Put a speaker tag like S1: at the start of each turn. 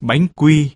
S1: bánh quy.